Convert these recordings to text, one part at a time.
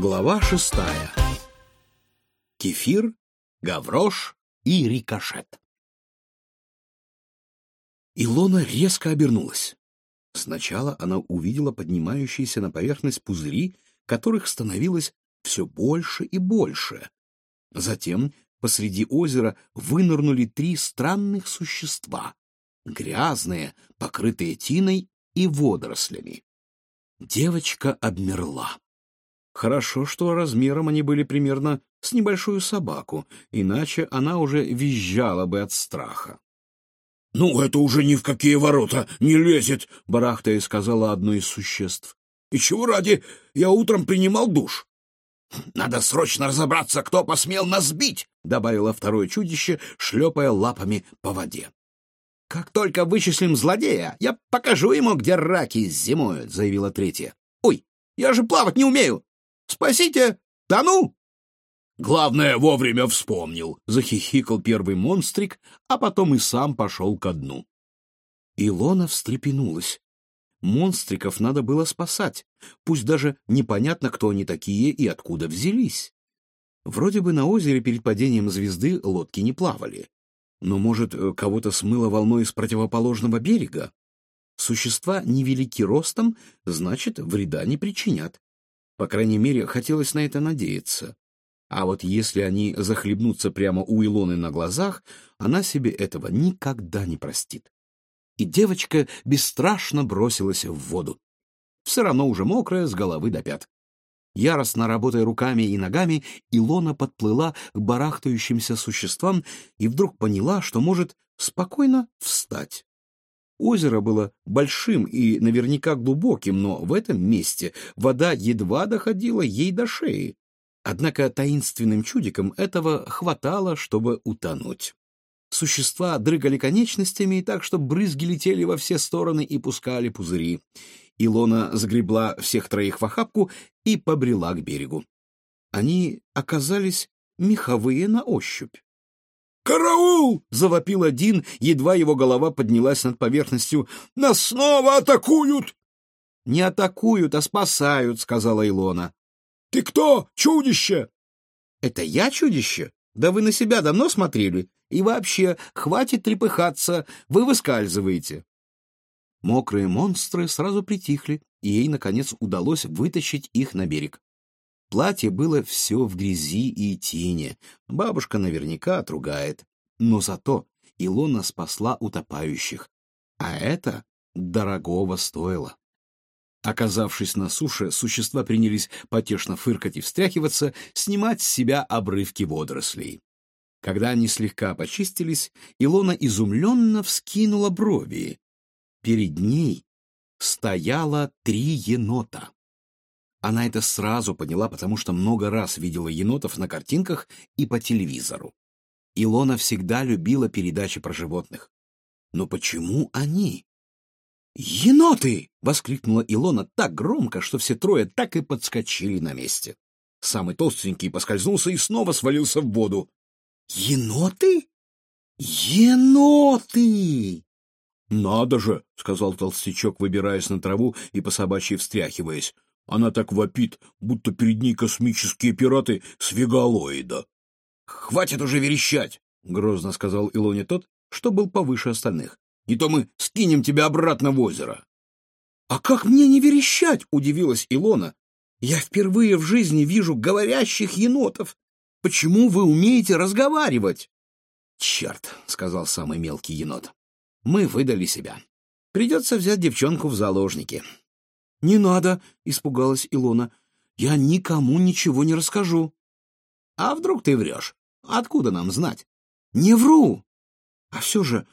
Глава шестая. Кефир, гаврош и рикошет. Илона резко обернулась. Сначала она увидела поднимающиеся на поверхность пузыри, которых становилось все больше и больше. Затем посреди озера вынырнули три странных существа — грязные, покрытые тиной и водорослями. Девочка обмерла. Хорошо, что размером они были примерно с небольшую собаку, иначе она уже визжала бы от страха. — Ну, это уже ни в какие ворота не лезет, — барахтая сказала одно из существ. — И чего ради я утром принимал душ? — Надо срочно разобраться, кто посмел нас сбить, — добавило второе чудище, шлепая лапами по воде. — Как только вычислим злодея, я покажу ему, где раки зимуют, — заявила третья. — Ой, я же плавать не умею! Спасите! Да ну!» «Главное, вовремя вспомнил», — захихикал первый монстрик, а потом и сам пошел ко дну. Илона встрепенулась. Монстриков надо было спасать, пусть даже непонятно, кто они такие и откуда взялись. Вроде бы на озере перед падением звезды лодки не плавали. Но, может, кого-то смыло волной с противоположного берега? Существа невелики ростом, значит, вреда не причинят. По крайней мере, хотелось на это надеяться. А вот если они захлебнутся прямо у Илоны на глазах, она себе этого никогда не простит. И девочка бесстрашно бросилась в воду. Все равно уже мокрая с головы до пят. Яростно работая руками и ногами, Илона подплыла к барахтающимся существам и вдруг поняла, что может спокойно встать. Озеро было большим и наверняка глубоким, но в этом месте вода едва доходила ей до шеи. Однако таинственным чудикам этого хватало, чтобы утонуть. Существа дрыгали конечностями так, что брызги летели во все стороны и пускали пузыри. Илона сгребла всех троих в охапку и побрела к берегу. Они оказались меховые на ощупь. «Караул!» — завопил один, едва его голова поднялась над поверхностью. «Нас снова атакуют!» «Не атакуют, а спасают», — сказала Илона. «Ты кто, чудище?» «Это я чудище? Да вы на себя давно смотрели? И вообще, хватит трепыхаться, вы выскальзываете». Мокрые монстры сразу притихли, и ей, наконец, удалось вытащить их на берег. Платье было все в грязи и тени. Бабушка наверняка отругает. Но зато Илона спасла утопающих. А это дорогого стоило. Оказавшись на суше, существа принялись потешно фыркать и встряхиваться, снимать с себя обрывки водорослей. Когда они слегка почистились, Илона изумленно вскинула брови. Перед ней стояло три енота. Она это сразу поняла, потому что много раз видела енотов на картинках и по телевизору. Илона всегда любила передачи про животных. Но почему они? «Еноты!» — воскликнула Илона так громко, что все трое так и подскочили на месте. Самый толстенький поскользнулся и снова свалился в воду. «Еноты? Еноты!» «Надо же!» — сказал толстячок, выбираясь на траву и по собачьи встряхиваясь. Она так вопит, будто перед ней космические пираты с вегалоида. — Хватит уже верещать! — грозно сказал Илоне тот, что был повыше остальных. — Не то мы скинем тебя обратно в озеро. — А как мне не верещать? — удивилась Илона. — Я впервые в жизни вижу говорящих енотов. Почему вы умеете разговаривать? — Черт, — сказал самый мелкий енот. — Мы выдали себя. Придется взять девчонку в заложники. — Не надо, — испугалась Илона. — Я никому ничего не расскажу. — А вдруг ты врешь? Откуда нам знать? — Не вру. А все же,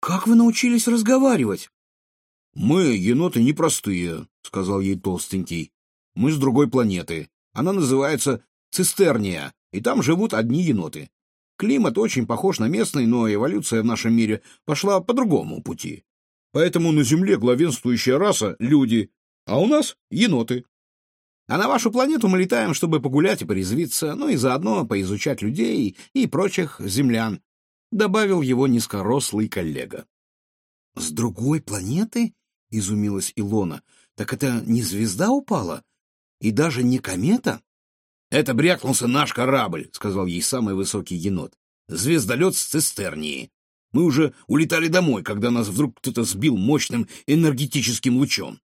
как вы научились разговаривать? — Мы еноты непростые, — сказал ей толстенький. — Мы с другой планеты. Она называется Цистерния, и там живут одни еноты. Климат очень похож на местный, но эволюция в нашем мире пошла по другому пути. Поэтому на Земле главенствующая раса — люди, а у нас еноты. А на вашу планету мы летаем, чтобы погулять и порезвиться, ну и заодно поизучать людей и прочих землян», — добавил его низкорослый коллега. «С другой планеты?» — изумилась Илона. «Так это не звезда упала? И даже не комета?» «Это брякнулся наш корабль», — сказал ей самый высокий енот. «Звездолет с цистернии. Мы уже улетали домой, когда нас вдруг кто-то сбил мощным энергетическим лучом.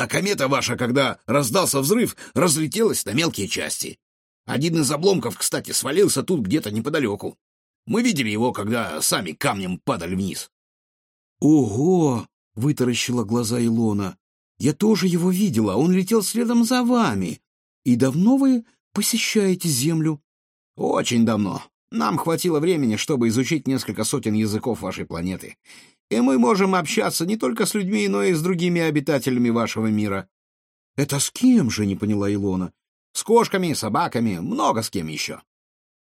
А комета ваша, когда раздался взрыв, разлетелась на мелкие части. Один из обломков, кстати, свалился тут где-то неподалеку. Мы видели его, когда сами камнем падали вниз. «Ого!» — вытаращила глаза Илона. «Я тоже его видела, он летел следом за вами. И давно вы посещаете Землю?» «Очень давно. Нам хватило времени, чтобы изучить несколько сотен языков вашей планеты. И мы можем общаться не только с людьми, но и с другими обитателями вашего мира». «Это с кем же?» — не поняла Илона. «С кошками, собаками, много с кем еще».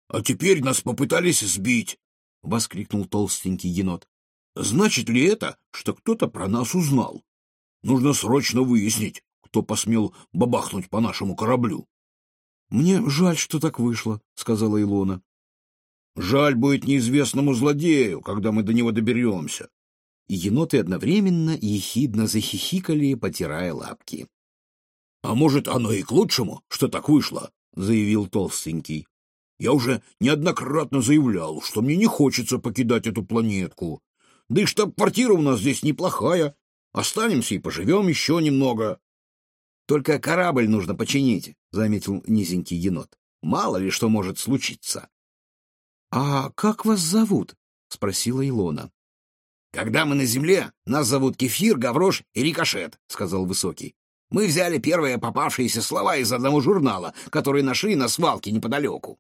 «А теперь нас попытались сбить!» — воскликнул толстенький енот. «Значит ли это, что кто-то про нас узнал? Нужно срочно выяснить, кто посмел бабахнуть по нашему кораблю». «Мне жаль, что так вышло», — сказала Илона. «Жаль будет неизвестному злодею, когда мы до него доберемся». Еноты одновременно ехидно захихикали, потирая лапки. «А может, оно и к лучшему, что так вышло», — заявил толстенький. «Я уже неоднократно заявлял, что мне не хочется покидать эту планетку. Да и штаб-квартира у нас здесь неплохая. Останемся и поживем еще немного». «Только корабль нужно починить», — заметил низенький енот. «Мало ли что может случиться». «А как вас зовут?» — спросила Илона. «Когда мы на земле, нас зовут Кефир, Гаврош и Рикошет», — сказал Высокий. Мы взяли первые попавшиеся слова из одного журнала, который нашли на свалке неподалеку.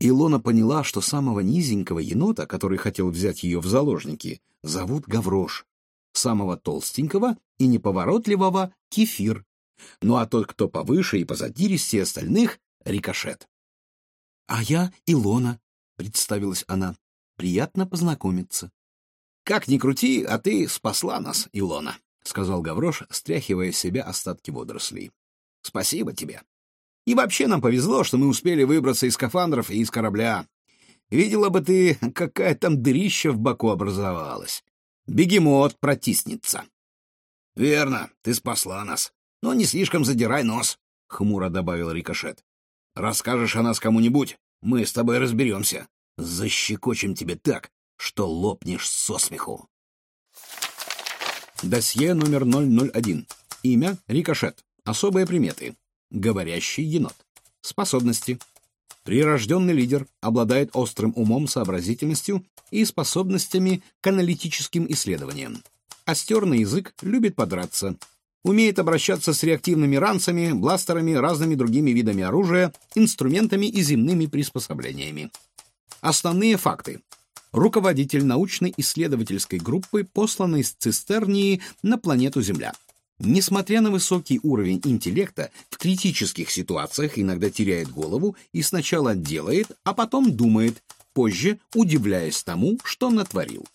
Илона поняла, что самого низенького енота, который хотел взять ее в заложники, зовут Гаврош, самого толстенького и неповоротливого — Кефир, ну а тот, кто повыше и позадиристее остальных — Рикошет. — А я Илона, — представилась она. — Приятно познакомиться. — Как ни крути, а ты спасла нас, Илона. — сказал Гаврош, стряхивая с себя остатки водорослей. — Спасибо тебе. И вообще нам повезло, что мы успели выбраться из скафандров и из корабля. Видела бы ты, какая там дырища в боку образовалась. Бегемот протиснется. — Верно, ты спасла нас. Но не слишком задирай нос, — хмуро добавил Рикошет. — Расскажешь о нас кому-нибудь, мы с тобой разберемся. Защекочем тебе так, что лопнешь со смеху. Досье номер 001. Имя — Рикошет. Особые приметы. Говорящий енот. Способности. Прирожденный лидер, обладает острым умом, сообразительностью и способностями к аналитическим исследованиям. Остерный язык, любит подраться. Умеет обращаться с реактивными ранцами, бластерами, разными другими видами оружия, инструментами и земными приспособлениями. Основные факты руководитель научно-исследовательской группы, посланной с Цистернии на планету Земля. Несмотря на высокий уровень интеллекта, в критических ситуациях иногда теряет голову и сначала делает, а потом думает, позже удивляясь тому, что натворил.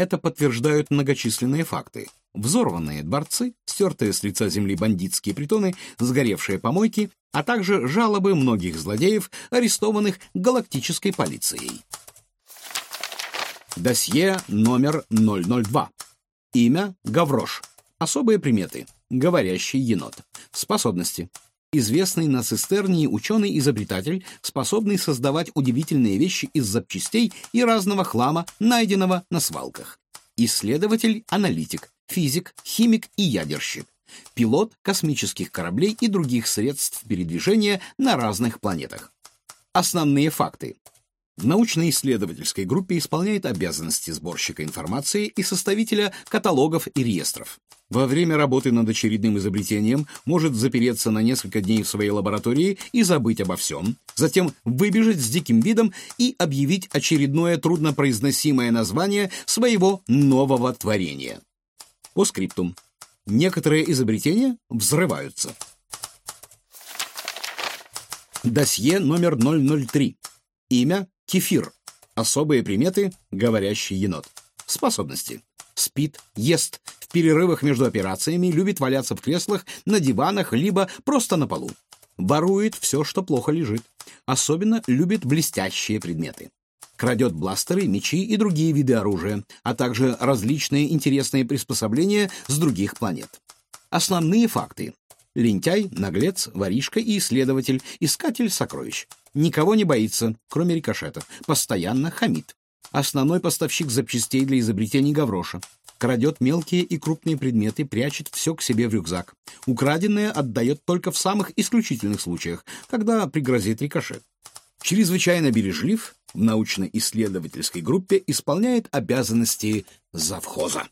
Это подтверждают многочисленные факты. Взорванные дворцы, стертые с лица земли бандитские притоны, сгоревшие помойки, а также жалобы многих злодеев, арестованных галактической полицией. Досье номер 002. Имя — Гаврош. Особые приметы. Говорящий енот. Способности. Известный на цистернии ученый-изобретатель, способный создавать удивительные вещи из запчастей и разного хлама, найденного на свалках. Исследователь-аналитик, физик, химик и ядерщик. Пилот космических кораблей и других средств передвижения на разных планетах. Основные факты. В научно-исследовательской группе исполняет обязанности сборщика информации и составителя каталогов и реестров. Во время работы над очередным изобретением может запереться на несколько дней в своей лаборатории и забыть обо всем, затем выбежать с диким видом и объявить очередное труднопроизносимое название своего нового творения. По скриптум. Некоторые изобретения взрываются. Досье номер 003. Имя Кефир. Особые приметы — говорящий енот. Способности. Спит, ест, перерывах между операциями любит валяться в креслах, на диванах, либо просто на полу. Ворует все, что плохо лежит. Особенно любит блестящие предметы. Крадет бластеры, мечи и другие виды оружия, а также различные интересные приспособления с других планет. Основные факты. Лентяй, наглец, воришка и исследователь, искатель сокровищ. Никого не боится, кроме рикошета. Постоянно хамит. Основной поставщик запчастей для изобретений Гавроша. Крадет мелкие и крупные предметы, прячет все к себе в рюкзак. Украденное отдает только в самых исключительных случаях, когда пригрозит рикошет. Чрезвычайно бережлив, в научно-исследовательской группе исполняет обязанности завхоза.